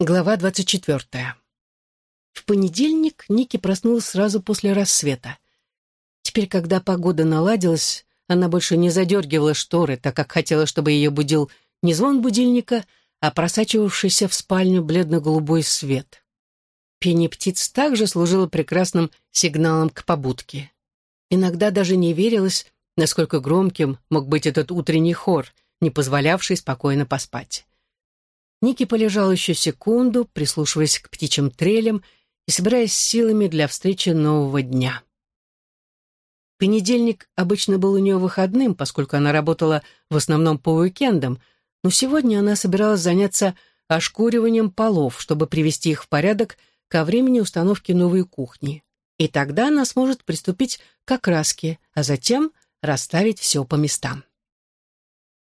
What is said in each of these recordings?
Глава двадцать четвертая. В понедельник Ники проснулась сразу после рассвета. Теперь, когда погода наладилась, она больше не задергивала шторы, так как хотела, чтобы ее будил не звон будильника, а просачивавшийся в спальню бледно-голубой свет. Пение птиц также служило прекрасным сигналом к побудке. Иногда даже не верилось, насколько громким мог быть этот утренний хор, не позволявший спокойно поспать. Ники полежал еще секунду, прислушиваясь к птичьим трелям и собираясь силами для встречи нового дня. Понедельник обычно был у нее выходным, поскольку она работала в основном по уикендам, но сегодня она собиралась заняться ошкуриванием полов, чтобы привести их в порядок ко времени установки новой кухни. И тогда она сможет приступить к окраске, а затем расставить все по местам.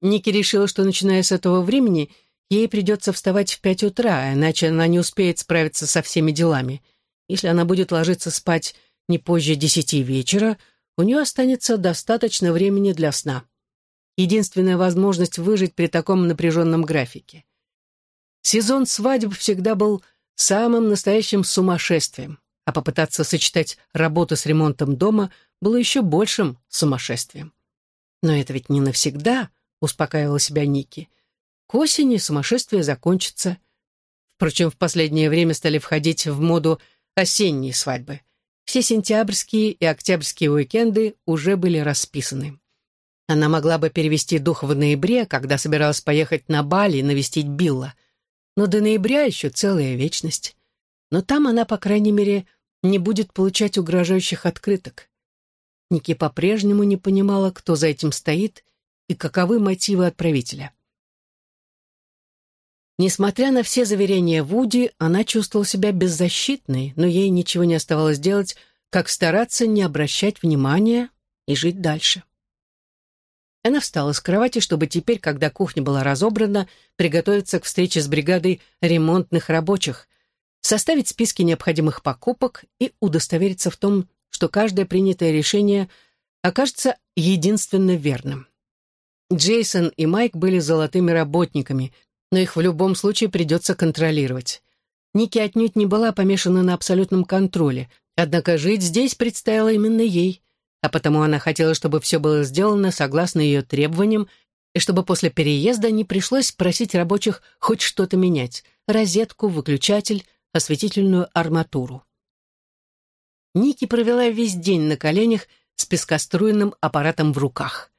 Ники решила, что, начиная с этого времени, Ей придется вставать в пять утра, иначе она не успеет справиться со всеми делами. Если она будет ложиться спать не позже десяти вечера, у нее останется достаточно времени для сна. Единственная возможность выжить при таком напряженном графике. Сезон свадеб всегда был самым настоящим сумасшествием, а попытаться сочетать работу с ремонтом дома было еще большим сумасшествием. Но это ведь не навсегда, успокаивала себя Ники. К осени сумасшествие закончится. Впрочем, в последнее время стали входить в моду осенние свадьбы. Все сентябрьские и октябрьские уикенды уже были расписаны. Она могла бы перевести дух в ноябре, когда собиралась поехать на Бали навестить Билла. Но до ноября еще целая вечность. Но там она, по крайней мере, не будет получать угрожающих открыток. Ники по-прежнему не понимала, кто за этим стоит и каковы мотивы отправителя. Несмотря на все заверения Вуди, она чувствовала себя беззащитной, но ей ничего не оставалось делать, как стараться не обращать внимания и жить дальше. Она встала с кровати, чтобы теперь, когда кухня была разобрана, приготовиться к встрече с бригадой ремонтных рабочих, составить списки необходимых покупок и удостовериться в том, что каждое принятое решение окажется единственно верным. Джейсон и Майк были золотыми работниками, но их в любом случае придется контролировать. Ники отнюдь не была помешана на абсолютном контроле, однако жить здесь предстояло именно ей, а потому она хотела, чтобы все было сделано согласно ее требованиям, и чтобы после переезда не пришлось просить рабочих хоть что-то менять — розетку, выключатель, осветительную арматуру. Ники провела весь день на коленях с пескоструйным аппаратом в руках.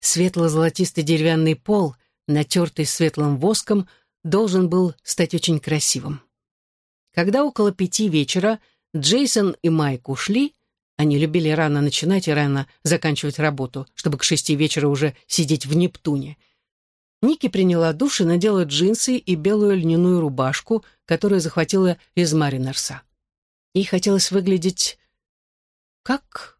Светло-золотистый деревянный пол — натертый светлым воском, должен был стать очень красивым. Когда около пяти вечера Джейсон и Майк ушли, они любили рано начинать и рано заканчивать работу, чтобы к шести вечера уже сидеть в Нептуне. Ники приняла душ и надела джинсы и белую льняную рубашку, которую захватила из Маринерса. Ей хотелось выглядеть как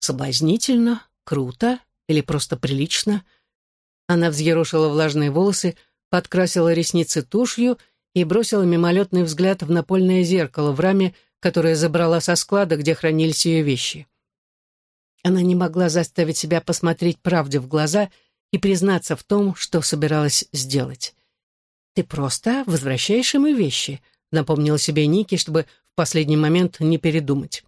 соблазнительно, круто или просто прилично — она взъерошила влажные волосы, подкрасила ресницы тушью и бросила мимолетный взгляд в напольное зеркало в раме, которое забрала со склада, где хранились ее вещи. Она не могла заставить себя посмотреть правде в глаза и признаться в том, что собиралась сделать. «Ты просто возвращаешь ему вещи», — напомнила себе Ники, чтобы в последний момент не передумать.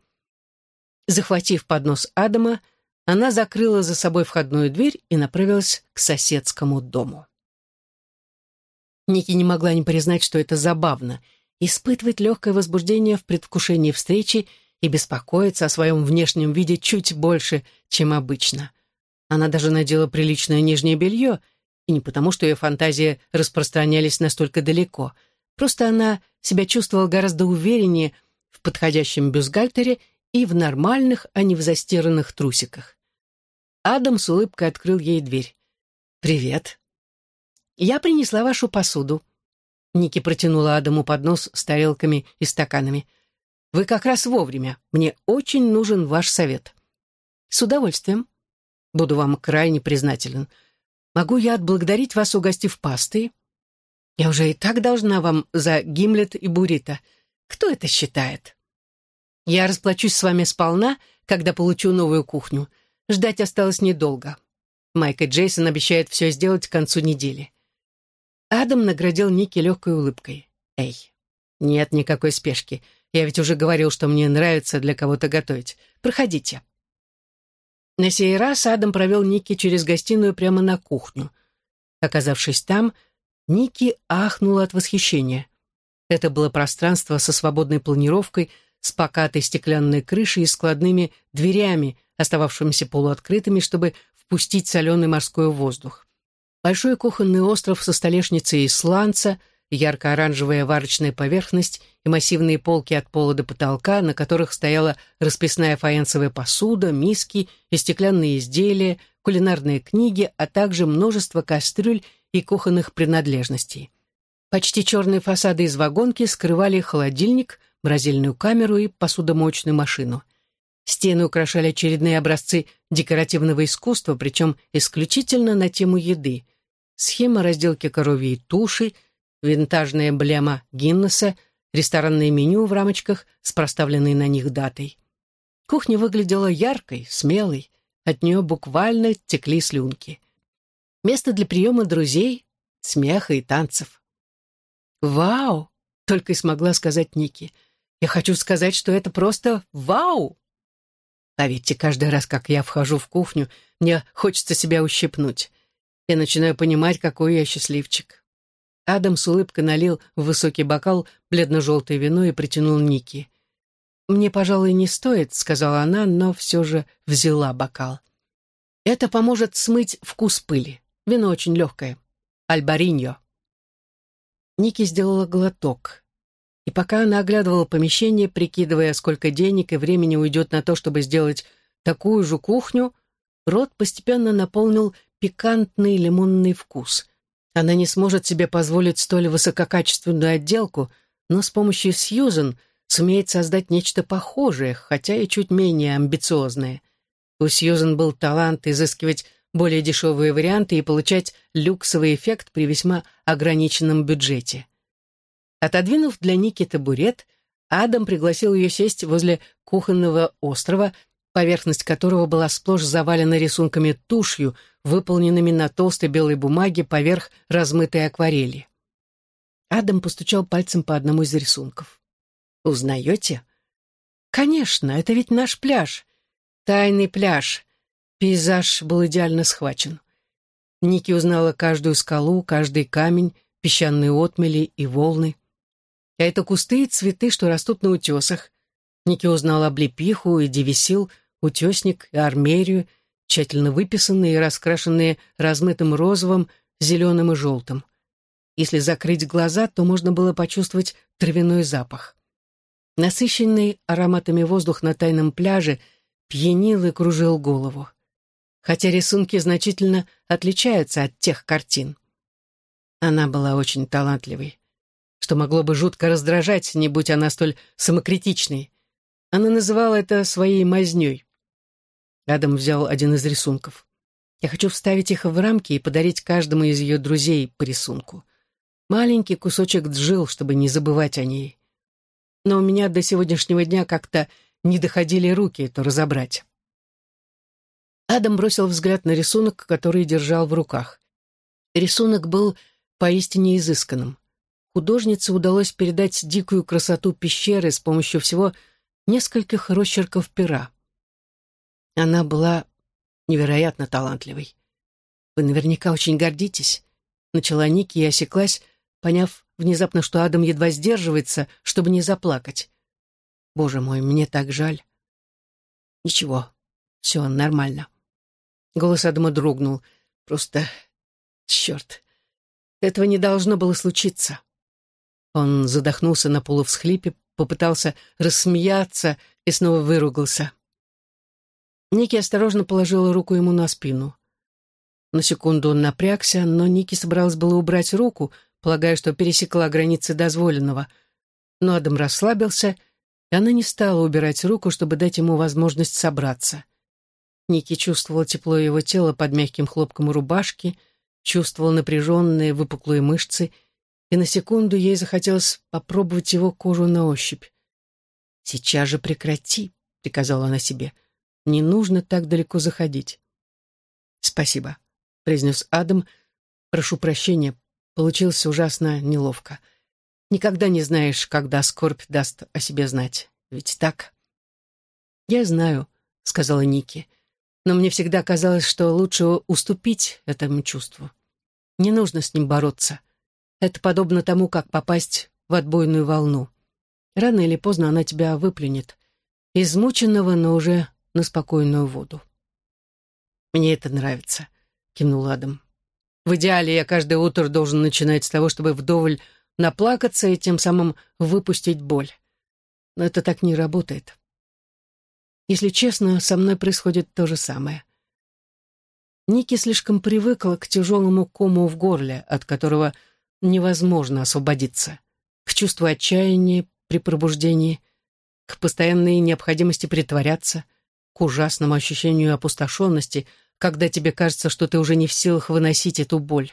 Захватив поднос Адама, она закрыла за собой входную дверь и направилась к соседскому дому. Ники не могла не признать, что это забавно — испытывать легкое возбуждение в предвкушении встречи и беспокоиться о своем внешнем виде чуть больше, чем обычно. Она даже надела приличное нижнее белье, и не потому, что ее фантазии распространялись настолько далеко. Просто она себя чувствовала гораздо увереннее в подходящем бюстгальтере и в нормальных, а не в застиранных трусиках. Адам с улыбкой открыл ей дверь. «Привет». «Я принесла вашу посуду». Ники протянула Адаму поднос с тарелками и стаканами. «Вы как раз вовремя. Мне очень нужен ваш совет». «С удовольствием. Буду вам крайне признателен. Могу я отблагодарить вас, угостив пастой?» «Я уже и так должна вам за гимлет и буррито. Кто это считает?» Я расплачусь с вами сполна, когда получу новую кухню. Ждать осталось недолго. Майк и Джейсон обещают все сделать к концу недели. Адам наградил Ники легкой улыбкой. Эй, нет никакой спешки. Я ведь уже говорил, что мне нравится для кого-то готовить. Проходите. На сей раз Адам провел Ники через гостиную прямо на кухню. Оказавшись там, Ники ахнула от восхищения. Это было пространство со свободной планировкой, с покатой стеклянной крышей и складными дверями, остававшимися полуоткрытыми, чтобы впустить соленый морской воздух. Большой кухонный остров со столешницей из сланца, ярко-оранжевая варочная поверхность и массивные полки от пола до потолка, на которых стояла расписная фаянсовая посуда, миски и стеклянные изделия, кулинарные книги, а также множество кастрюль и кухонных принадлежностей. Почти черные фасады из вагонки скрывали холодильник, морозильную камеру и посудомоечную машину. Стены украшали очередные образцы декоративного искусства, причем исключительно на тему еды. Схема разделки коровьей туши, винтажная эмблема Гиннесса, ресторанное меню в рамочках с проставленной на них датой. Кухня выглядела яркой, смелой, от нее буквально текли слюнки. Место для приема друзей, смеха и танцев. «Вау!» — только и смогла сказать Ники. «Я хочу сказать, что это просто вау!» Поверьте, каждый раз, как я вхожу в кухню, мне хочется себя ущипнуть. Я начинаю понимать, какой я счастливчик. Адам с улыбкой налил в высокий бокал бледно-желтое вино и притянул Ники. «Мне, пожалуй, не стоит», — сказала она, но все же взяла бокал. «Это поможет смыть вкус пыли. Вино очень легкое. Альбариньо». Ники сделала глоток. И пока она оглядывала помещение, прикидывая, сколько денег и времени уйдет на то, чтобы сделать такую же кухню, рот постепенно наполнил пикантный лимонный вкус. Она не сможет себе позволить столь высококачественную отделку, но с помощью Сьюзен сумеет создать нечто похожее, хотя и чуть менее амбициозное. У Сьюзен был талант изыскивать более дешевые варианты и получать люксовый эффект при весьма ограниченном бюджете. Отодвинув для Ники табурет, Адам пригласил ее сесть возле кухонного острова, поверхность которого была сплошь завалена рисунками тушью, выполненными на толстой белой бумаге поверх размытой акварели. Адам постучал пальцем по одному из рисунков. «Узнаете?» «Конечно, это ведь наш пляж. Тайный пляж». Пейзаж был идеально схвачен. Ники узнала каждую скалу, каждый камень, песчаные отмели и волны. Это кусты и цветы, что растут на утесах. Ники узнал облепиху и девисил, утесник и армерию, тщательно выписанные и раскрашенные размытым розовым, зеленым и желтым. Если закрыть глаза, то можно было почувствовать травяной запах. Насыщенный ароматами воздух на тайном пляже пьянил и кружил голову. Хотя рисунки значительно отличаются от тех картин. Она была очень талантливой что могло бы жутко раздражать, не будь она столь самокритичной. Она называла это своей мазнёй. Адам взял один из рисунков. Я хочу вставить их в рамки и подарить каждому из ее друзей по рисунку. Маленький кусочек джил, чтобы не забывать о ней. Но у меня до сегодняшнего дня как-то не доходили руки это разобрать. Адам бросил взгляд на рисунок, который держал в руках. Рисунок был поистине изысканным художнице удалось передать дикую красоту пещеры с помощью всего нескольких росчерков пера. Она была невероятно талантливой. «Вы наверняка очень гордитесь», — начала Ники и осеклась, поняв внезапно, что Адам едва сдерживается, чтобы не заплакать. «Боже мой, мне так жаль». «Ничего, все нормально». Голос Адама дрогнул. «Просто... черт, этого не должно было случиться». Он задохнулся на полувсхлипе, попытался рассмеяться и снова выругался. Ники осторожно положила руку ему на спину. На секунду он напрягся, но Ники собралась было убрать руку, полагая, что пересекла границы дозволенного. Но Адам расслабился, и она не стала убирать руку, чтобы дать ему возможность собраться. Ники чувствовала тепло его тела под мягким хлопком рубашки, чувствовала напряженные выпуклые мышцы — и на секунду ей захотелось попробовать его кожу на ощупь. «Сейчас же прекрати», — приказала она себе. «Не нужно так далеко заходить». «Спасибо», — произнес Адам. «Прошу прощения, получилось ужасно неловко. Никогда не знаешь, когда скорбь даст о себе знать. Ведь так? «Я знаю», — сказала Ники, «но мне всегда казалось, что лучше уступить этому чувству. Не нужно с ним бороться. Это подобно тому, как попасть в отбойную волну. Рано или поздно она тебя выплюнет. Измученного, но уже на спокойную воду. «Мне это нравится», — кивнул Адам. «В идеале я каждое утро должен начинать с того, чтобы вдоволь наплакаться и тем самым выпустить боль. Но это так не работает. Если честно, со мной происходит то же самое. Ники слишком привыкла к тяжелому кому в горле, от которого невозможно освободиться, к чувству отчаяния при пробуждении, к постоянной необходимости притворяться, к ужасному ощущению опустошенности, когда тебе кажется, что ты уже не в силах выносить эту боль.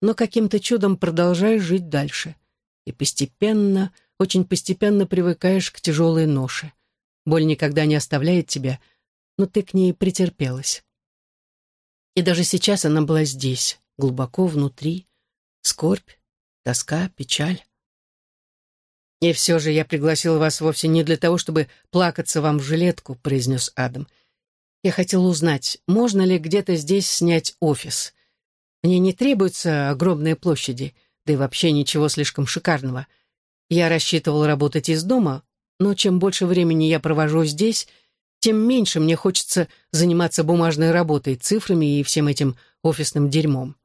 Но каким-то чудом продолжаешь жить дальше. И постепенно, очень постепенно привыкаешь к тяжелой ноше. Боль никогда не оставляет тебя, но ты к ней претерпелась. И даже сейчас она была здесь, глубоко внутри. Скорбь, тоска, печаль. «И все же я пригласил вас вовсе не для того, чтобы плакаться вам в жилетку», — произнес Адам. «Я хотел узнать, можно ли где-то здесь снять офис. Мне не требуются огромные площади, да и вообще ничего слишком шикарного. Я рассчитывал работать из дома, но чем больше времени я провожу здесь, тем меньше мне хочется заниматься бумажной работой, цифрами и всем этим офисным дерьмом.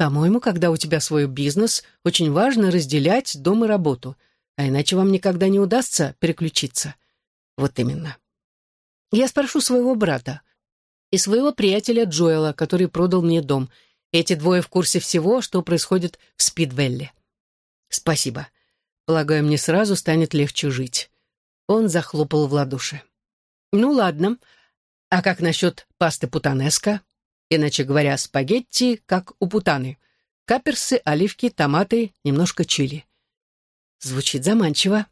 По-моему, когда у тебя свой бизнес, очень важно разделять дом и работу, а иначе вам никогда не удастся переключиться. Вот именно. Я спрошу своего брата и своего приятеля Джоэла, который продал мне дом. Эти двое в курсе всего, что происходит в Спидвелле. Спасибо. Полагаю, мне сразу станет легче жить. Он захлопал в ладоши. Ну ладно. А как насчет пасты путанеско? Иначе говоря, спагетти, как у путаны. Каперсы, оливки, томаты, немножко чили. Звучит заманчиво.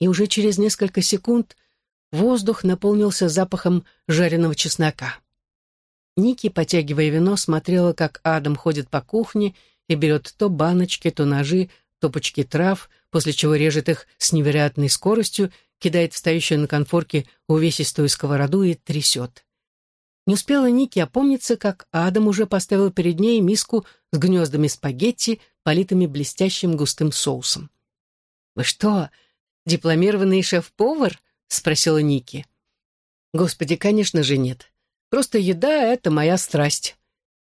И уже через несколько секунд воздух наполнился запахом жареного чеснока. Ники, потягивая вино, смотрела, как Адам ходит по кухне и берет то баночки, то ножи, то пучки трав, после чего режет их с невероятной скоростью, кидает встающую на конфорке увесистую сковороду и трясет. Не успела Ники опомниться, как Адам уже поставил перед ней миску с гнездами спагетти, политыми блестящим густым соусом. «Вы что, дипломированный шеф-повар?» — спросила Ники. «Господи, конечно же нет. Просто еда — это моя страсть.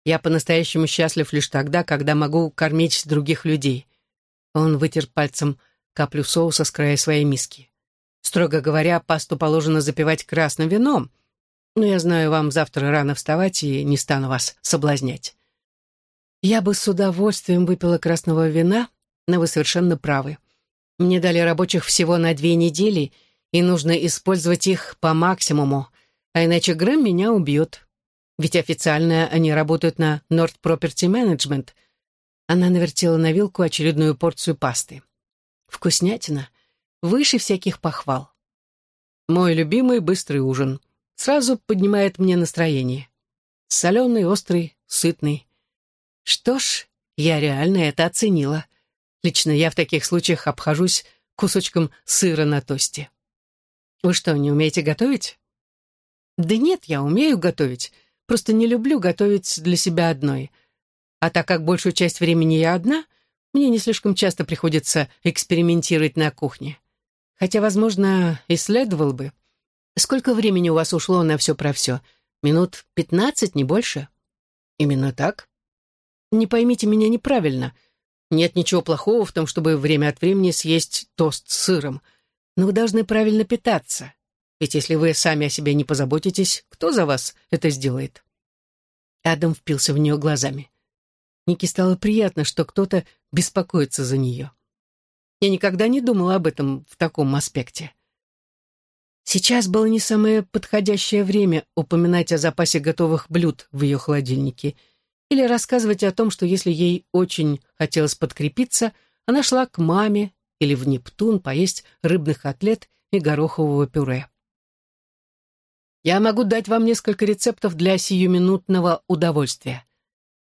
Я по-настоящему счастлив лишь тогда, когда могу кормить других людей». Он вытер пальцем каплю соуса с края своей миски. «Строго говоря, пасту положено запивать красным вином, но я знаю, вам завтра рано вставать и не стану вас соблазнять. Я бы с удовольствием выпила красного вина, но вы совершенно правы. Мне дали рабочих всего на две недели, и нужно использовать их по максимуму, а иначе Грэм меня убьет. Ведь официально они работают на Nord Property Management. Она навертела на вилку очередную порцию пасты. Вкуснятина. Выше всяких похвал. Мой любимый быстрый ужин — сразу поднимает мне настроение. Соленый, острый, сытный. Что ж, я реально это оценила. Лично я в таких случаях обхожусь кусочком сыра на тосте. Вы что, не умеете готовить? Да нет, я умею готовить. Просто не люблю готовить для себя одной. А так как большую часть времени я одна, мне не слишком часто приходится экспериментировать на кухне. Хотя, возможно, и следовало бы. Сколько времени у вас ушло на все про все? Минут пятнадцать, не больше? Именно так? Не поймите меня неправильно. Нет ничего плохого в том, чтобы время от времени съесть тост с сыром. Но вы должны правильно питаться. Ведь если вы сами о себе не позаботитесь, кто за вас это сделает? Адам впился в нее глазами. Нике стало приятно, что кто-то беспокоится за нее. Я никогда не думала об этом в таком аспекте. Сейчас было не самое подходящее время упоминать о запасе готовых блюд в ее холодильнике или рассказывать о том, что если ей очень хотелось подкрепиться, она шла к маме или в Нептун поесть рыбных котлет и горохового пюре. «Я могу дать вам несколько рецептов для сиюминутного удовольствия».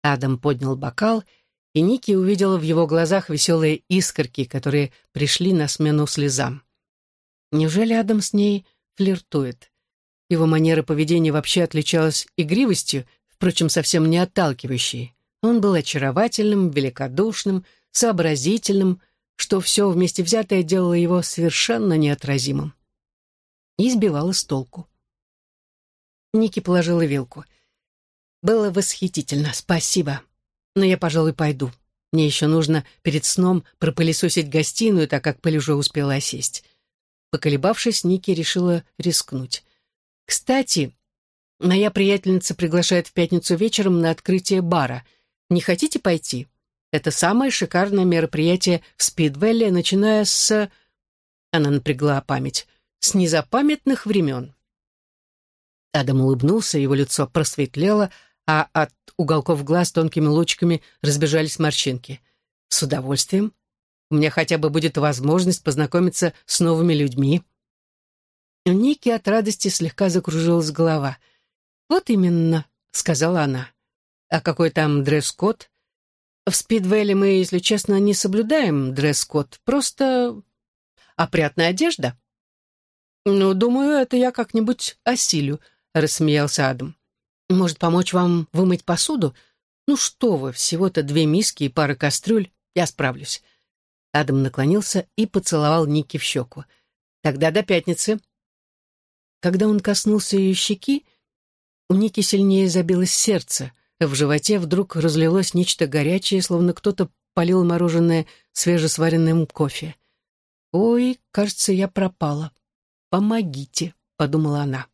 Адам поднял бокал и Ники увидела в его глазах веселые искорки, которые пришли на смену слезам. Неужели Адам с ней флиртует? Его манера поведения вообще отличалась игривостью, впрочем, совсем не отталкивающей. Он был очаровательным, великодушным, сообразительным, что все вместе взятое делало его совершенно неотразимым. И сбивало с толку. Ники положила вилку. «Было восхитительно, спасибо. Но я, пожалуй, пойду. Мне еще нужно перед сном пропылесосить гостиную, так как пыль уже успела осесть». Поколебавшись, Ники решила рискнуть. «Кстати, моя приятельница приглашает в пятницу вечером на открытие бара. Не хотите пойти? Это самое шикарное мероприятие в Спидвелле, начиная с...» Она напрягла память. «С незапамятных времен». Адам улыбнулся, его лицо просветлело, а от уголков глаз тонкими лучками разбежались морщинки. «С удовольствием. У меня хотя бы будет возможность познакомиться с новыми людьми». У Ники от радости слегка закружилась голова. «Вот именно», — сказала она. «А какой там дресс-код?» «В Спидвейле мы, если честно, не соблюдаем дресс-код. Просто опрятная одежда». «Ну, думаю, это я как-нибудь осилю», — рассмеялся Адам. Может, помочь вам вымыть посуду? Ну что вы, всего-то две миски и пара кастрюль. Я справлюсь». Адам наклонился и поцеловал Ники в щеку. «Тогда до пятницы». Когда он коснулся ее щеки, у Ники сильнее забилось сердце. В животе вдруг разлилось нечто горячее, словно кто-то полил мороженое свежесваренным кофе. «Ой, кажется, я пропала. Помогите», — подумала она.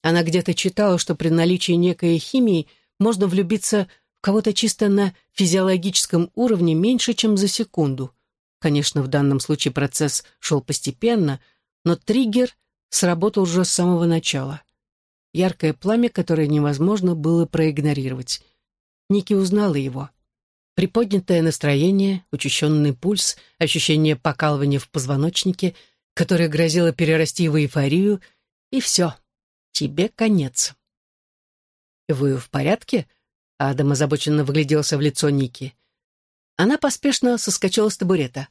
Она где-то читала, что при наличии некой химии можно влюбиться кого-то чисто на физиологическом уровне меньше, чем за секунду. Конечно, в данном случае процесс шел постепенно, но триггер сработал уже с самого начала. Яркое пламя, которое невозможно было проигнорировать. Ники узнала его. Приподнятое настроение, учащенный пульс, ощущение покалывания в позвоночнике, которое грозило перерасти в эйфорию, и все — тебе конец». «Вы в порядке?» Адам озабоченно выгляделся в лицо Ники. Она поспешно соскочила с табурета.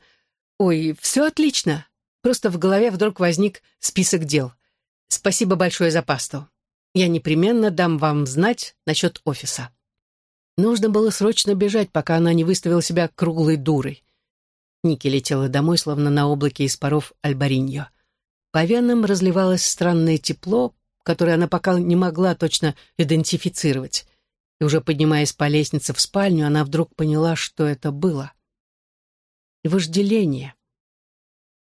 «Ой, все отлично. Просто в голове вдруг возник список дел. Спасибо большое за пасту. Я непременно дам вам знать насчет офиса». Нужно было срочно бежать, пока она не выставила себя круглой дурой. Ники летела домой, словно на облаке из паров Альбариньо. По венам разливалось странное тепло, который она пока не могла точно идентифицировать. И уже поднимаясь по лестнице в спальню, она вдруг поняла, что это было. Вожделение.